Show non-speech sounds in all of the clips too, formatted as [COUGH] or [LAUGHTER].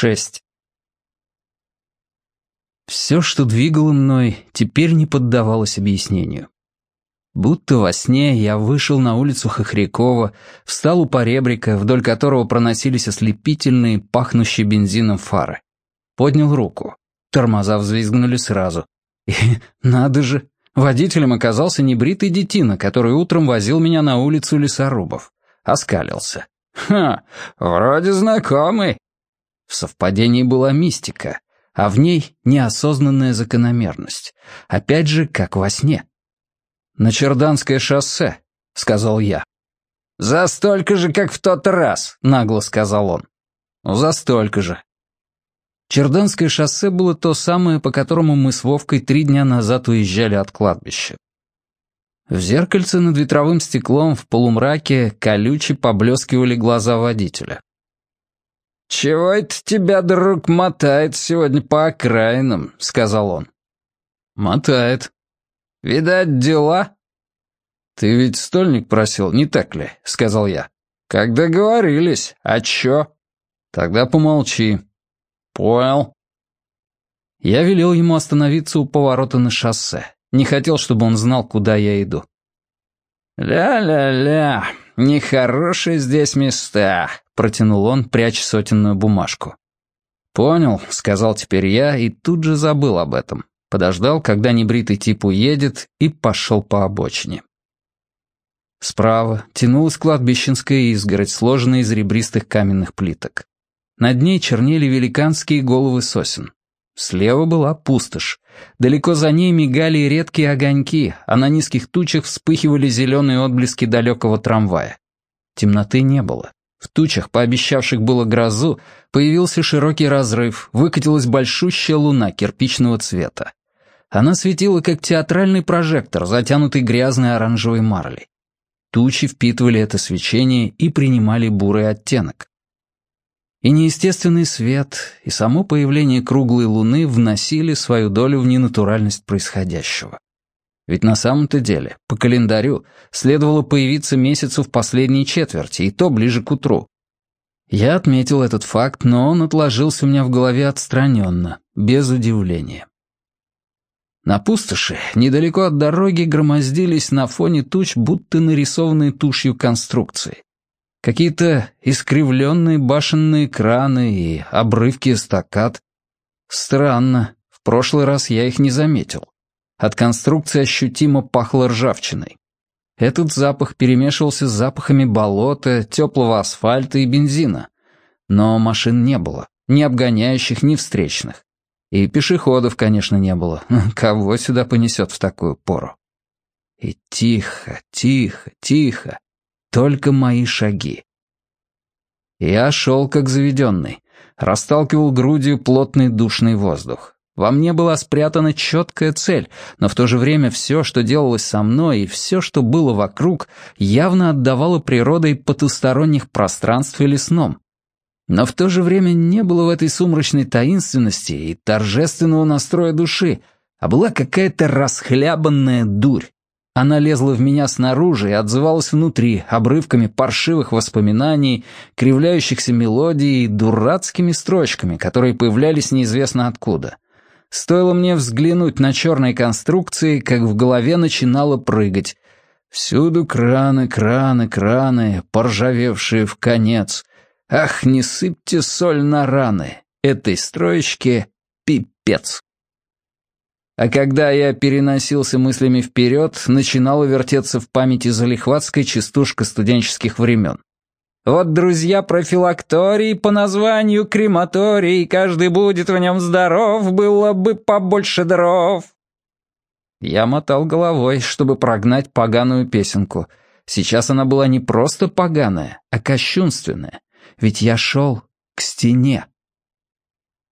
6. Все, что двигало мной, теперь не поддавалось объяснению. Будто во сне я вышел на улицу Хохрякова, встал у поребрика, вдоль которого проносились ослепительные, пахнущие бензином фары. Поднял руку. Тормоза взвизгнули сразу. И, [LAUGHS] надо же, водителем оказался небритый детина, который утром возил меня на улицу лесорубов. Оскалился. «Ха, вроде знакомый». В совпадении была мистика, а в ней неосознанная закономерность. Опять же, как во сне. «На Черданское шоссе», — сказал я. «За столько же, как в тот раз», — нагло сказал он. «Ну, «За столько же». Черданское шоссе было то самое, по которому мы с Вовкой три дня назад уезжали от кладбища. В зеркальце над ветровым стеклом в полумраке колюче поблескивали глаза водителя. «Чего это тебя, друг, мотает сегодня по окраинам?» — сказал он. «Мотает». «Видать, дела?» «Ты ведь стольник просил, не так ли?» — сказал я. «Как договорились. А чё?» «Тогда помолчи». «Понял». Я велел ему остановиться у поворота на шоссе. Не хотел, чтобы он знал, куда я иду. «Ля-ля-ля, нехорошие здесь места», — протянул он, пряча сотенную бумажку. «Понял», — сказал теперь я, и тут же забыл об этом. Подождал, когда небритый тип уедет, и пошел по обочине. Справа тянулась кладбищенская изгородь, сложенная из ребристых каменных плиток. Над ней чернели великанские головы сосен. Слева была пустошь. Далеко за ней мигали редкие огоньки, а на низких тучах вспыхивали зеленые отблески далекого трамвая. Темноты не было. В тучах, пообещавших было грозу, появился широкий разрыв, выкатилась большущая луна кирпичного цвета. Она светила, как театральный прожектор, затянутый грязной оранжевой марлей. Тучи впитывали это свечение и принимали бурый оттенок. И неестественный свет, и само появление круглой луны вносили свою долю в ненатуральность происходящего. Ведь на самом-то деле, по календарю, следовало появиться месяцу в последней четверти, и то ближе к утру. Я отметил этот факт, но он отложился у меня в голове отстраненно, без удивления. На пустоши, недалеко от дороги, громоздились на фоне туч будто нарисованные тушью конструкции. Какие-то искривленные башенные краны и обрывки эстакад. Странно, в прошлый раз я их не заметил. От конструкции ощутимо пахло ржавчиной. Этот запах перемешивался с запахами болота, теплого асфальта и бензина. Но машин не было, ни обгоняющих, ни встречных. И пешеходов, конечно, не было. [LAUGHS] Кого сюда понесет в такую пору? И тихо, тихо, тихо. Только мои шаги. Я шел как заведенный, расталкивал грудью плотный душный воздух. Во мне была спрятана четкая цель, но в то же время все, что делалось со мной, и все, что было вокруг, явно отдавало природой потусторонних пространств или сном. Но в то же время не было в этой сумрачной таинственности и торжественного настроя души, а была какая-то расхлябанная дурь. Она лезла в меня снаружи и отзывалась внутри, обрывками паршивых воспоминаний, кривляющихся мелодий и дурацкими строчками, которые появлялись неизвестно откуда. Стоило мне взглянуть на черные конструкции, как в голове начинало прыгать. Всюду краны, краны, краны, поржавевшие в конец. Ах, не сыпьте соль на раны. Этой строечке пипец. А когда я переносился мыслями вперед, начинала вертеться в памяти залихватская частушка студенческих времен. Вот, друзья, профилакторий по названию крематорий, каждый будет в нем здоров, было бы побольше дров. Я мотал головой, чтобы прогнать поганую песенку. Сейчас она была не просто поганая, а кощунственная, ведь я шел к стене.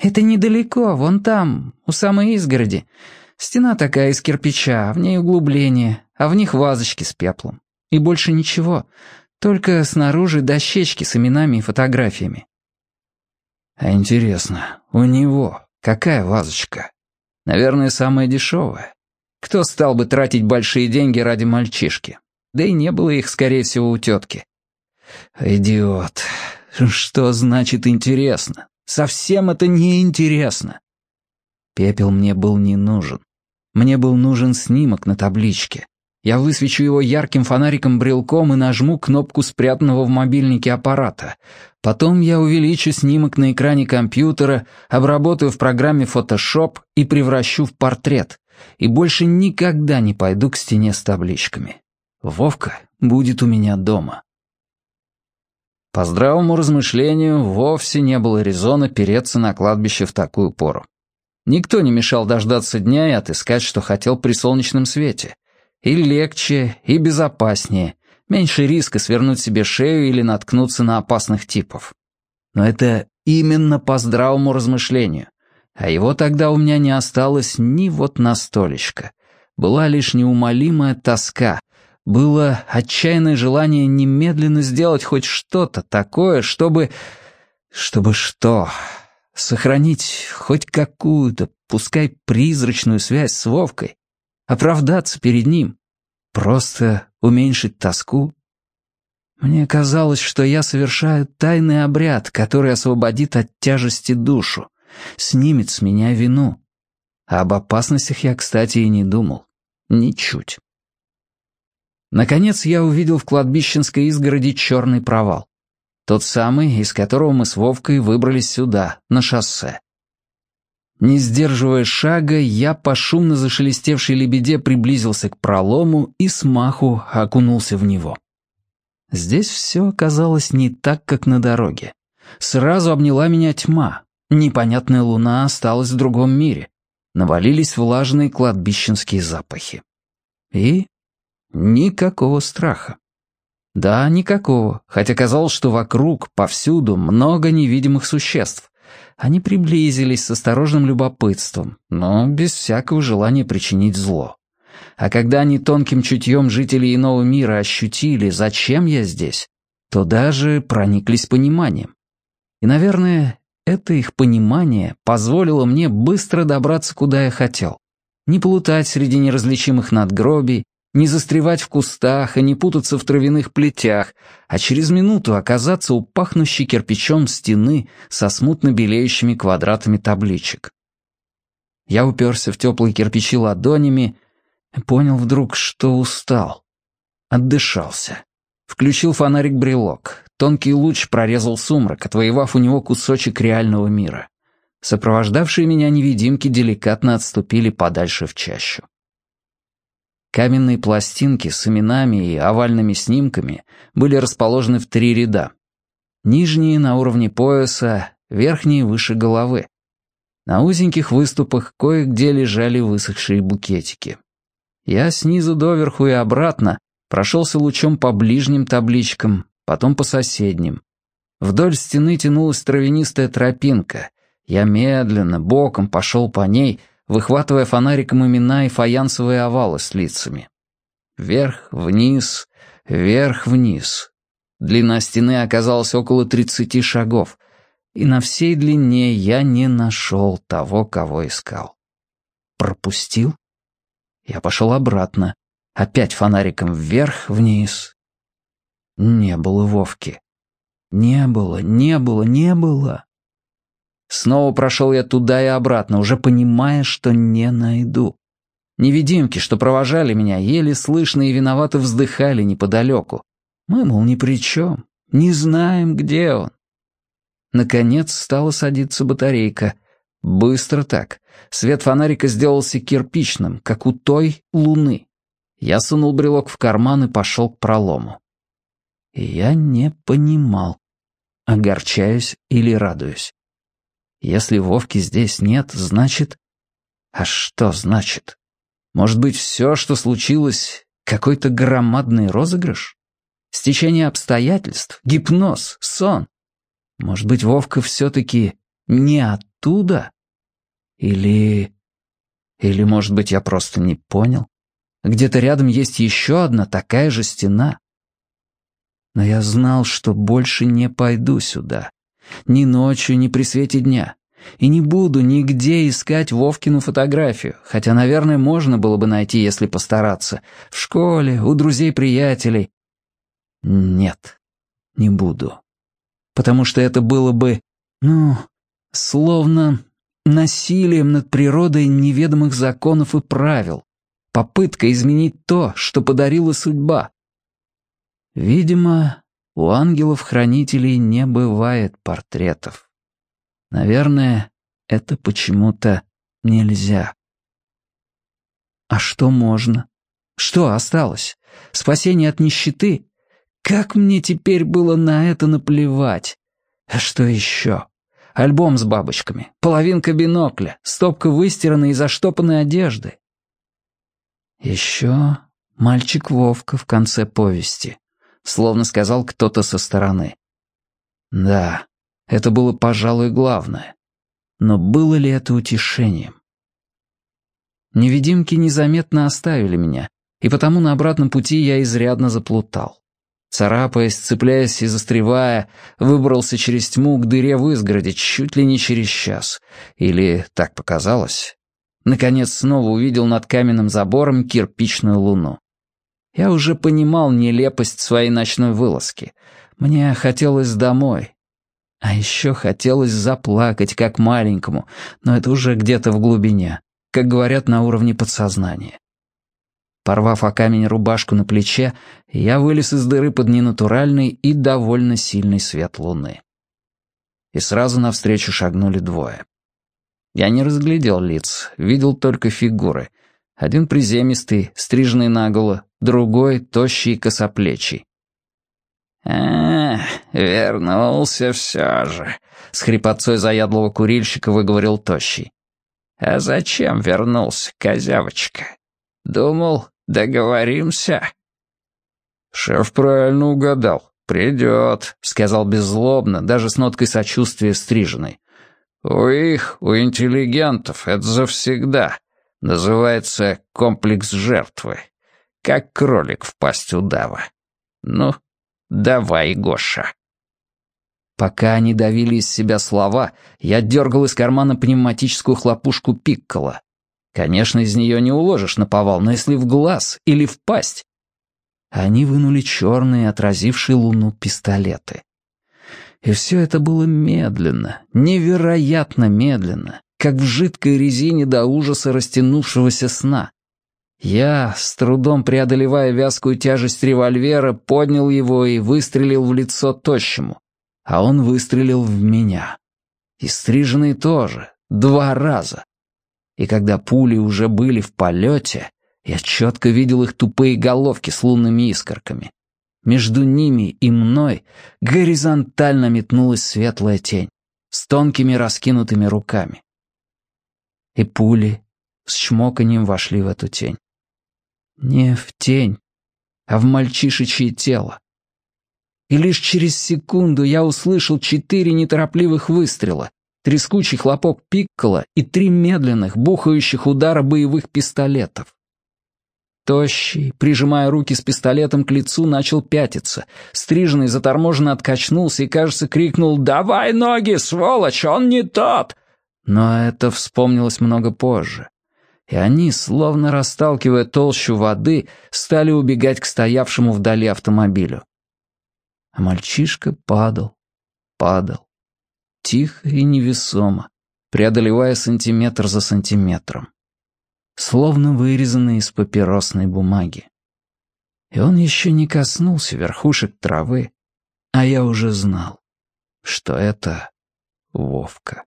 «Это недалеко, вон там, у самой изгороди. Стена такая из кирпича, в ней углубление, а в них вазочки с пеплом. И больше ничего, только снаружи дощечки с именами и фотографиями». «А интересно, у него какая вазочка? Наверное, самая дешевая. Кто стал бы тратить большие деньги ради мальчишки? Да и не было их, скорее всего, у тетки. Идиот. Что значит интересно? Совсем это не интересно. Пепел мне был не нужен. Мне был нужен снимок на табличке. Я высвечу его ярким фонариком-брелком и нажму кнопку спрятанного в мобильнике аппарата. Потом я увеличу снимок на экране компьютера, обработаю в программе Photoshop и превращу в портрет. И больше никогда не пойду к стене с табличками. Вовка будет у меня дома. По здравому размышлению, вовсе не было резона переться на кладбище в такую пору. Никто не мешал дождаться дня и отыскать, что хотел при солнечном свете. И легче, и безопаснее. Меньше риска свернуть себе шею или наткнуться на опасных типов. Но это именно по здравому размышлению. А его тогда у меня не осталось ни вот на столечко. Была лишь неумолимая тоска. Было отчаянное желание немедленно сделать хоть что-то такое, чтобы... Чтобы что? Сохранить хоть какую-то, пускай призрачную связь с Вовкой оправдаться перед ним, просто уменьшить тоску. Мне казалось, что я совершаю тайный обряд, который освободит от тяжести душу, снимет с меня вину. А об опасностях я, кстати, и не думал. Ничуть. Наконец я увидел в кладбищенской изгороди черный провал. Тот самый, из которого мы с Вовкой выбрались сюда, на шоссе. Не сдерживая шага, я по шумно зашелестевшей лебеде приблизился к пролому и смаху окунулся в него. Здесь все оказалось не так, как на дороге. Сразу обняла меня тьма. Непонятная луна осталась в другом мире. Навалились влажные кладбищенские запахи. И никакого страха. Да, никакого, хотя казалось, что вокруг, повсюду, много невидимых существ. Они приблизились с осторожным любопытством, но без всякого желания причинить зло. А когда они тонким чутьем жителей иного мира ощутили, зачем я здесь, то даже прониклись пониманием. И, наверное, это их понимание позволило мне быстро добраться, куда я хотел. Не плутать среди неразличимых надгробий, не застревать в кустах и не путаться в травяных плетях, а через минуту оказаться у пахнущей кирпичом стены со смутно белеющими квадратами табличек. Я уперся в теплые кирпичи ладонями понял вдруг, что устал. Отдышался. Включил фонарик-брелок. Тонкий луч прорезал сумрак, отвоевав у него кусочек реального мира. Сопровождавшие меня невидимки деликатно отступили подальше в чащу. Каменные пластинки с именами и овальными снимками были расположены в три ряда. Нижние на уровне пояса, верхние выше головы. На узеньких выступах кое-где лежали высохшие букетики. Я снизу доверху и обратно прошелся лучом по ближним табличкам, потом по соседним. Вдоль стены тянулась травянистая тропинка. Я медленно, боком пошел по ней, выхватывая фонариком имена и фаянсовые овалы с лицами. Вверх, вниз, вверх, вниз. Длина стены оказалась около тридцати шагов, и на всей длине я не нашел того, кого искал. Пропустил? Я пошел обратно, опять фонариком вверх, вниз. Не было Вовки. Не было, не было, не было. Снова прошел я туда и обратно, уже понимая, что не найду. Невидимки, что провожали меня, еле слышно и виновато вздыхали неподалеку. Мы, мол, ни при чем, не знаем, где он. Наконец стала садиться батарейка. Быстро так. Свет фонарика сделался кирпичным, как у той луны. Я сунул брелок в карман и пошел к пролому. Я не понимал, огорчаюсь или радуюсь. Если Вовки здесь нет, значит... А что значит? Может быть, все, что случилось, какой-то громадный розыгрыш? Стечение обстоятельств, гипноз, сон? Может быть, Вовка все-таки не оттуда? Или... Или, может быть, я просто не понял? Где-то рядом есть еще одна такая же стена. Но я знал, что больше не пойду сюда. Ни ночью, ни при свете дня. И не буду нигде искать Вовкину фотографию, хотя, наверное, можно было бы найти, если постараться. В школе, у друзей-приятелей. Нет, не буду. Потому что это было бы, ну, Словно насилием над природой неведомых законов и правил, попытка изменить то, что подарила судьба. Видимо, у ангелов-хранителей не бывает портретов. Наверное, это почему-то нельзя. А что можно? Что осталось? Спасение от нищеты? Как мне теперь было на это наплевать? А что еще? Альбом с бабочками, половинка бинокля, стопка выстиранной и заштопанной одежды. Еще мальчик Вовка в конце повести, словно сказал кто-то со стороны. Да, это было, пожалуй, главное. Но было ли это утешением? Невидимки незаметно оставили меня, и потому на обратном пути я изрядно заплутал. Царапаясь, цепляясь и застревая, выбрался через тьму к дыре в изгороде чуть ли не через час. Или так показалось. Наконец снова увидел над каменным забором кирпичную луну. Я уже понимал нелепость своей ночной вылазки. Мне хотелось домой. А еще хотелось заплакать, как маленькому, но это уже где-то в глубине, как говорят на уровне подсознания. Порвав о камень рубашку на плече, я вылез из дыры под ненатуральный и довольно сильный свет луны. И сразу навстречу шагнули двое. Я не разглядел лиц, видел только фигуры. Один приземистый, стриженный наголо, другой — тощий косоплечий. «А, вернулся все же», — с хрипотцой заядлого курильщика выговорил тощий. «А зачем вернулся, козявочка?» Думал, договоримся?» «Шеф правильно угадал. Придет», — сказал беззлобно, даже с ноткой сочувствия стриженной. «У их, у интеллигентов, это завсегда. Называется комплекс жертвы. Как кролик в пасть удава. Ну, давай, Гоша». Пока они давили из себя слова, я дергал из кармана пневматическую хлопушку Пиккола. Конечно, из нее не уложишь на повал, но если в глаз или в пасть... Они вынули черные, отразившие луну пистолеты. И все это было медленно, невероятно медленно, как в жидкой резине до ужаса растянувшегося сна. Я, с трудом преодолевая вязкую тяжесть револьвера, поднял его и выстрелил в лицо тощему, а он выстрелил в меня. И стриженный тоже, два раза. И когда пули уже были в полете, я четко видел их тупые головки с лунными искорками. Между ними и мной горизонтально метнулась светлая тень с тонкими раскинутыми руками. И пули с чмоканьем вошли в эту тень. Не в тень, а в мальчишечье тело. И лишь через секунду я услышал четыре неторопливых выстрела, трескучий хлопок пиккола и три медленных, бухающих удара боевых пистолетов. Тощий, прижимая руки с пистолетом к лицу, начал пятиться. Стриженный заторможенно откачнулся и, кажется, крикнул «Давай ноги, сволочь, он не тот!» Но это вспомнилось много позже. И они, словно расталкивая толщу воды, стали убегать к стоявшему вдали автомобилю. А мальчишка падал, падал тихо и невесомо, преодолевая сантиметр за сантиметром, словно вырезанный из папиросной бумаги. И он еще не коснулся верхушек травы, а я уже знал, что это Вовка.